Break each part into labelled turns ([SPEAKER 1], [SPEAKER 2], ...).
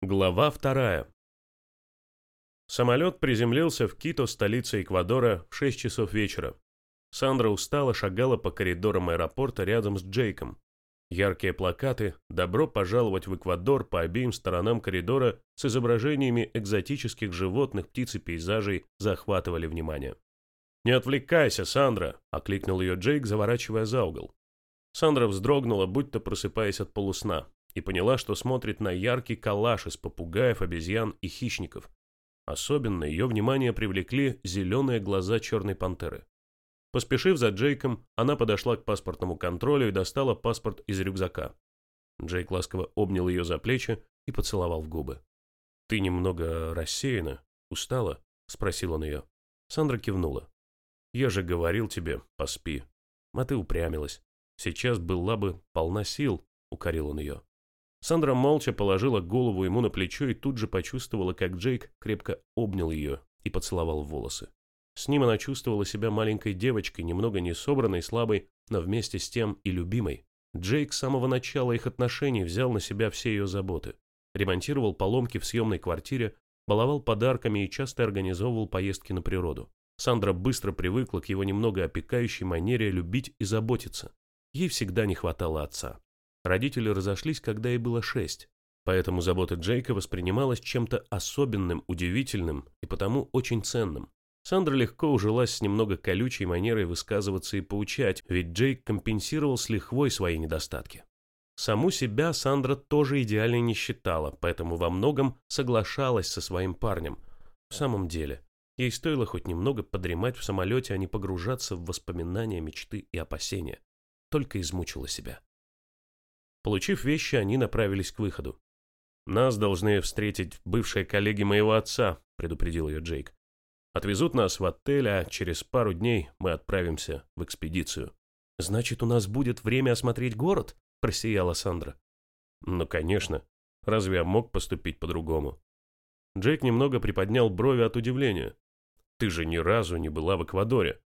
[SPEAKER 1] Глава вторая. Самолет приземлился в Кито, столице Эквадора, в 6 часов вечера. Сандра устало шагала по коридорам аэропорта рядом с Джейком. Яркие плакаты «Добро пожаловать в Эквадор» по обеим сторонам коридора с изображениями экзотических животных, птиц и пейзажей захватывали внимание. «Не отвлекайся, Сандра!» – окликнул ее Джейк, заворачивая за угол. Сандра вздрогнула, будто просыпаясь от полусна и поняла, что смотрит на яркий коллаж из попугаев, обезьян и хищников. Особенно ее внимание привлекли зеленые глаза черной пантеры. Поспешив за Джейком, она подошла к паспортному контролю и достала паспорт из рюкзака. Джейк ласково обнял ее за плечи и поцеловал в губы. «Ты немного рассеяна, устала?» – спросил он ее. Сандра кивнула. «Я же говорил тебе, поспи. А ты упрямилась. Сейчас была бы полна сил», – укорил он ее. Сандра молча положила голову ему на плечо и тут же почувствовала, как Джейк крепко обнял ее и поцеловал волосы. С ним она чувствовала себя маленькой девочкой, немного несобранной, слабой, но вместе с тем и любимой. Джейк с самого начала их отношений взял на себя все ее заботы. Ремонтировал поломки в съемной квартире, баловал подарками и часто организовывал поездки на природу. Сандра быстро привыкла к его немного опекающей манере любить и заботиться. Ей всегда не хватало отца. Родители разошлись, когда ей было шесть, поэтому забота Джейка воспринималась чем-то особенным, удивительным и потому очень ценным. Сандра легко ужилась с немного колючей манерой высказываться и поучать, ведь Джейк компенсировал с лихвой свои недостатки. Саму себя Сандра тоже идеально не считала, поэтому во многом соглашалась со своим парнем. В самом деле, ей стоило хоть немного подремать в самолете, а не погружаться в воспоминания, мечты и опасения. Только измучила себя. Получив вещи, они направились к выходу. «Нас должны встретить бывшие коллеги моего отца», — предупредил ее Джейк. «Отвезут нас в отель, а через пару дней мы отправимся в экспедицию». «Значит, у нас будет время осмотреть город?» — просияла Сандра. «Ну, конечно. Разве я мог поступить по-другому?» Джейк немного приподнял брови от удивления. «Ты же ни разу не была в Эквадоре.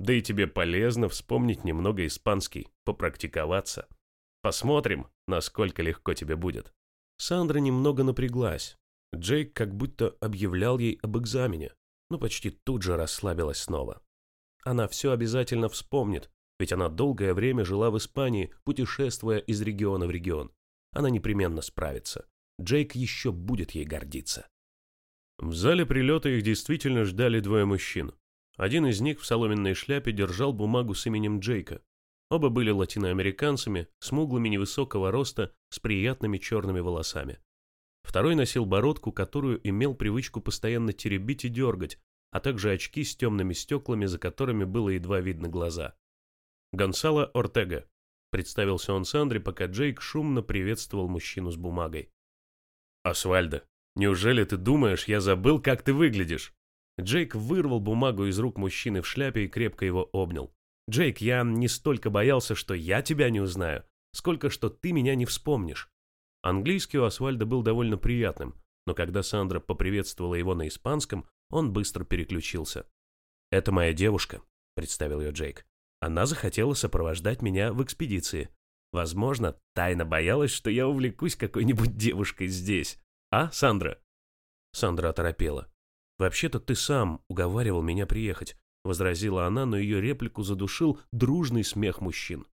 [SPEAKER 1] Да и тебе полезно вспомнить немного испанский, попрактиковаться». Посмотрим, насколько легко тебе будет. Сандра немного напряглась. Джейк как будто объявлял ей об экзамене, но почти тут же расслабилась снова. Она все обязательно вспомнит, ведь она долгое время жила в Испании, путешествуя из региона в регион. Она непременно справится. Джейк еще будет ей гордиться. В зале прилета их действительно ждали двое мужчин. Один из них в соломенной шляпе держал бумагу с именем Джейка. Оба были латиноамериканцами, смуглыми невысокого роста, с приятными черными волосами. Второй носил бородку, которую имел привычку постоянно теребить и дергать, а также очки с темными стеклами, за которыми было едва видно глаза. «Гонсало Ортега», — представился он Сандре, пока Джейк шумно приветствовал мужчину с бумагой. «Асвальдо, неужели ты думаешь, я забыл, как ты выглядишь?» Джейк вырвал бумагу из рук мужчины в шляпе и крепко его обнял. Джейк, я не столько боялся, что я тебя не узнаю, сколько что ты меня не вспомнишь. Английский у Асвальда был довольно приятным, но когда Сандра поприветствовала его на испанском, он быстро переключился. «Это моя девушка», — представил ее Джейк. «Она захотела сопровождать меня в экспедиции. Возможно, тайно боялась, что я увлекусь какой-нибудь девушкой здесь. А, Сандра?» Сандра оторопела. «Вообще-то ты сам уговаривал меня приехать возразила она, но ее реплику задушил дружный смех мужчин.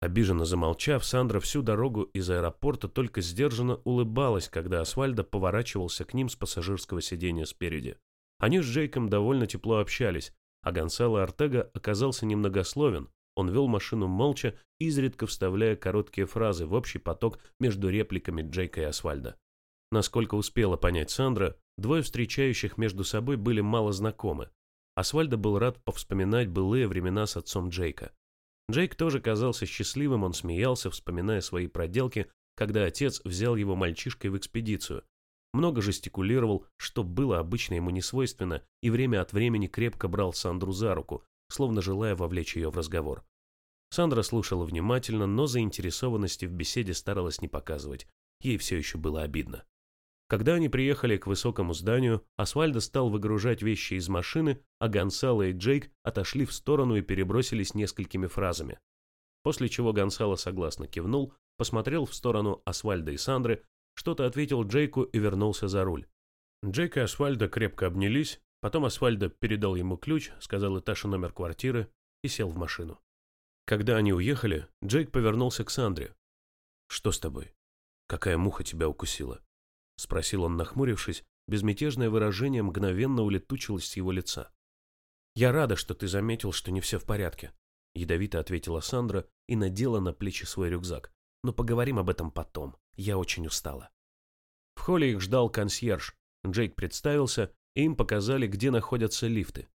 [SPEAKER 1] Обиженно замолчав, Сандра всю дорогу из аэропорта только сдержанно улыбалась, когда Асфальдо поворачивался к ним с пассажирского сиденья спереди. Они с Джейком довольно тепло общались, а Гонсало Артега оказался немногословен. Он вел машину молча, изредка вставляя короткие фразы в общий поток между репликами Джейка и Асфальда. Насколько успела понять Сандра, двое встречающих между собой были мало знакомы, Асвальдо был рад повспоминать былые времена с отцом Джейка. Джейк тоже казался счастливым, он смеялся, вспоминая свои проделки, когда отец взял его мальчишкой в экспедицию. Много жестикулировал, что было обычно ему не свойственно, и время от времени крепко брал Сандру за руку, словно желая вовлечь ее в разговор. Сандра слушала внимательно, но заинтересованности в беседе старалась не показывать. Ей все еще было обидно. Когда они приехали к высокому зданию, Асфальдо стал выгружать вещи из машины, а Гонсало и Джейк отошли в сторону и перебросились несколькими фразами. После чего Гонсало согласно кивнул, посмотрел в сторону Асфальда и Сандры, что-то ответил Джейку и вернулся за руль. Джейк и Асфальдо крепко обнялись, потом Асфальдо передал ему ключ, сказал этаж и номер квартиры и сел в машину. Когда они уехали, Джейк повернулся к Сандре. «Что с тобой? Какая муха тебя укусила?» — спросил он, нахмурившись. Безмятежное выражение мгновенно улетучилось с его лица. «Я рада, что ты заметил, что не все в порядке», — ядовито ответила Сандра и надела на плечи свой рюкзак. «Но поговорим об этом потом. Я очень устала». В холле их ждал консьерж. Джейк представился, и им показали, где находятся лифты.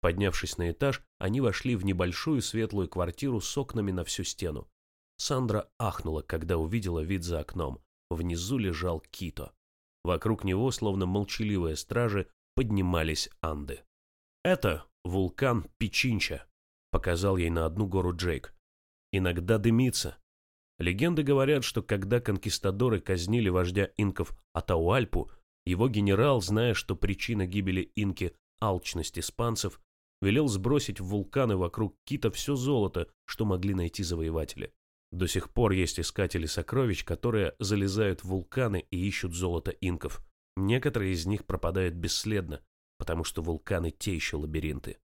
[SPEAKER 1] Поднявшись на этаж, они вошли в небольшую светлую квартиру с окнами на всю стену. Сандра ахнула, когда увидела вид за окном. Внизу лежал Кито. Вокруг него, словно молчаливые стражи, поднимались Анды. «Это вулкан Пичинча», — показал ей на одну гору Джейк. «Иногда дымится. Легенды говорят, что когда конкистадоры казнили вождя инков Атауальпу, его генерал, зная, что причина гибели инки – алчность испанцев, велел сбросить в вулканы вокруг Кита все золото, что могли найти завоеватели. До сих пор есть искатели сокровищ, которые залезают в вулканы и ищут золото инков. Некоторые из них пропадают бесследно, потому что вулканы те еще лабиринты.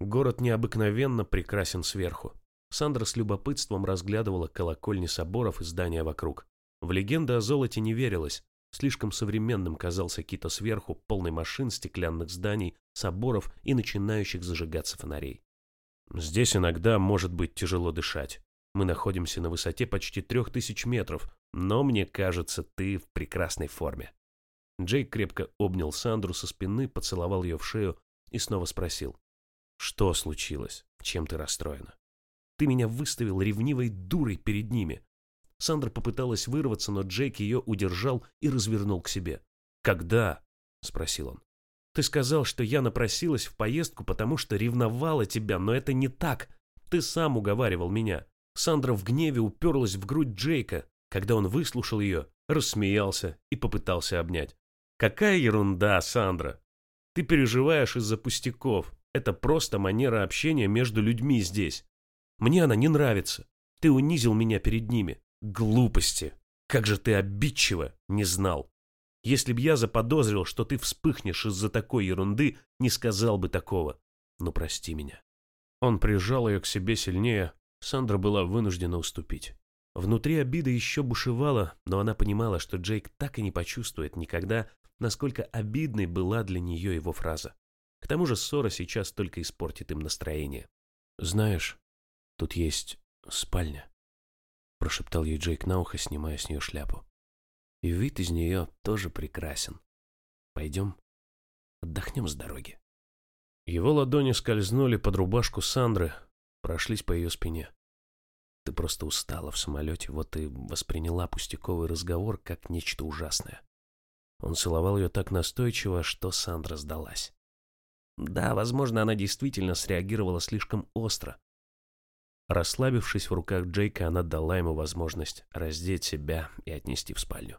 [SPEAKER 1] Город необыкновенно прекрасен сверху. Сандра с любопытством разглядывала колокольни соборов и здания вокруг. В легенды о золоте не верилось. Слишком современным казался Кита сверху, полный машин, стеклянных зданий, соборов и начинающих зажигаться фонарей. Здесь иногда может быть тяжело дышать. Мы находимся на высоте почти трех тысяч метров, но мне кажется, ты в прекрасной форме. Джейк крепко обнял Сандру со спины, поцеловал ее в шею и снова спросил. Что случилось? Чем ты расстроена? Ты меня выставил ревнивой дурой перед ними. Сандра попыталась вырваться, но Джейк ее удержал и развернул к себе. «Когда?» — спросил он. «Ты сказал, что я напросилась в поездку, потому что ревновала тебя, но это не так. Ты сам уговаривал меня. Сандра в гневе уперлась в грудь Джейка. Когда он выслушал ее, рассмеялся и попытался обнять. «Какая ерунда, Сандра! Ты переживаешь из-за пустяков. Это просто манера общения между людьми здесь. Мне она не нравится. Ты унизил меня перед ними. Глупости. Как же ты обидчиво не знал. Если б я заподозрил, что ты вспыхнешь из-за такой ерунды, не сказал бы такого. Ну, прости меня. Он прижал ее к себе сильнее, Сандра была вынуждена уступить. Внутри обида еще бушевала, но она понимала, что Джейк так и не почувствует никогда, насколько обидной была для нее его фраза. К тому же ссора сейчас только испортит им настроение. «Знаешь, тут есть спальня», — прошептал ей Джейк на ухо, снимая с нее шляпу. «И вид из нее тоже прекрасен. Пойдем, отдохнем с дороги». Его ладони скользнули под рубашку Сандры, прошлись по ее спине. Ты просто устала в самолете, вот и восприняла пустяковый разговор как нечто ужасное. Он целовал ее так настойчиво, что Сандра сдалась. Да, возможно, она действительно среагировала слишком остро. Расслабившись в руках Джейка, она дала ему возможность раздеть себя и отнести в спальню.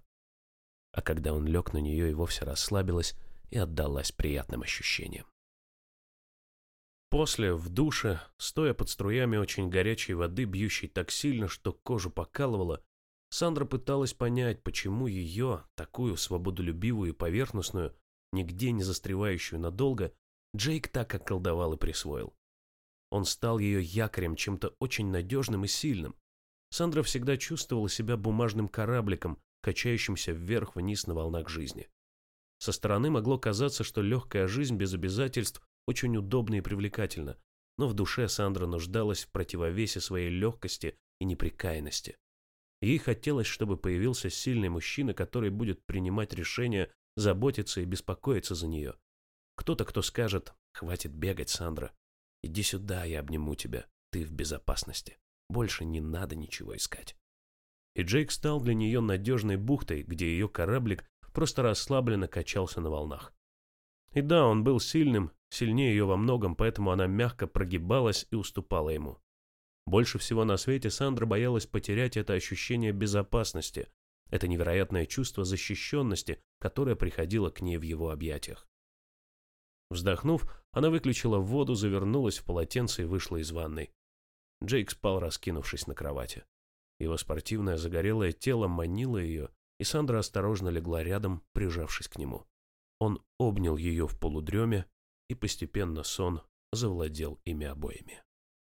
[SPEAKER 1] А когда он лег на нее и вовсе расслабилась и отдалась приятным ощущениям. После, в душе, стоя под струями очень горячей воды, бьющей так сильно, что кожу покалывало, Сандра пыталась понять, почему ее, такую свободолюбивую и поверхностную, нигде не застревающую надолго, Джейк так околдовал и присвоил. Он стал ее якорем, чем-то очень надежным и сильным. Сандра всегда чувствовала себя бумажным корабликом, качающимся вверх-вниз на волнах жизни. Со стороны могло казаться, что легкая жизнь без обязательств очень удобно и привлекательно, но в душе Сандра нуждалась в противовесе своей легкости и неприкаянности. Ей хотелось, чтобы появился сильный мужчина, который будет принимать решения, заботиться и беспокоиться за нее. Кто-то, кто скажет «Хватит бегать, Сандра. Иди сюда, я обниму тебя. Ты в безопасности. Больше не надо ничего искать». И Джейк стал для нее надежной бухтой, где ее кораблик просто расслабленно качался на волнах. И да, он был сильным, сильнее ее во многом, поэтому она мягко прогибалась и уступала ему. Больше всего на свете Сандра боялась потерять это ощущение безопасности, это невероятное чувство защищенности, которое приходило к ней в его объятиях. Вздохнув, она выключила воду, завернулась в полотенце и вышла из ванной. Джейк спал, раскинувшись на кровати. Его спортивное загорелое тело манило ее, и Сандра осторожно легла рядом, прижавшись к нему. Он обнял ее в полудреме, и постепенно сон завладел ими обоими.